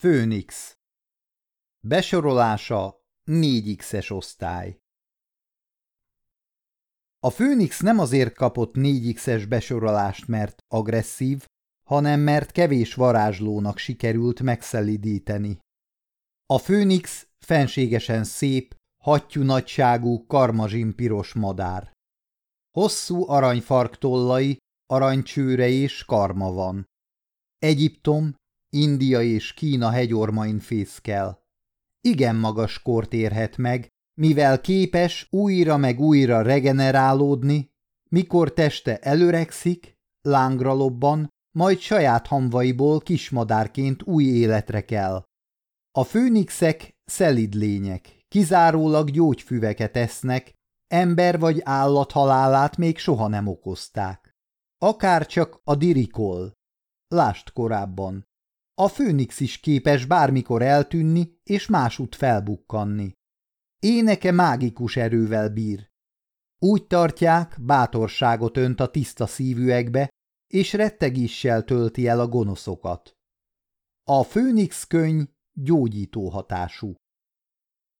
Főnix Besorolása 4X-es osztály A Főnix nem azért kapott 4X-es besorolást, mert agresszív, hanem mert kevés varázslónak sikerült megszelidíteni. A Főnix fenségesen szép, hattyú nagyságú, karmazsin piros madár. Hosszú aranyfarktollai, aranycsőre és karma van. Egyiptom, India és Kína hegyormain fészkel. Igen magas kort érhet meg, mivel képes újra meg újra regenerálódni, mikor teste előregszik, lángra lobban, majd saját hamvaiból kismadárként új életre kell. A főnixek szelid lények, kizárólag gyógyfüveket esznek, ember vagy állat halálát még soha nem okozták. Akár csak a dirikol. Lást korábban. A főnix is képes bármikor eltűnni és másút felbukkanni. Éneke mágikus erővel bír. Úgy tartják, bátorságot önt a tiszta szívűekbe, és rettegéssel tölti el a gonoszokat. A főnix könyv gyógyító hatású.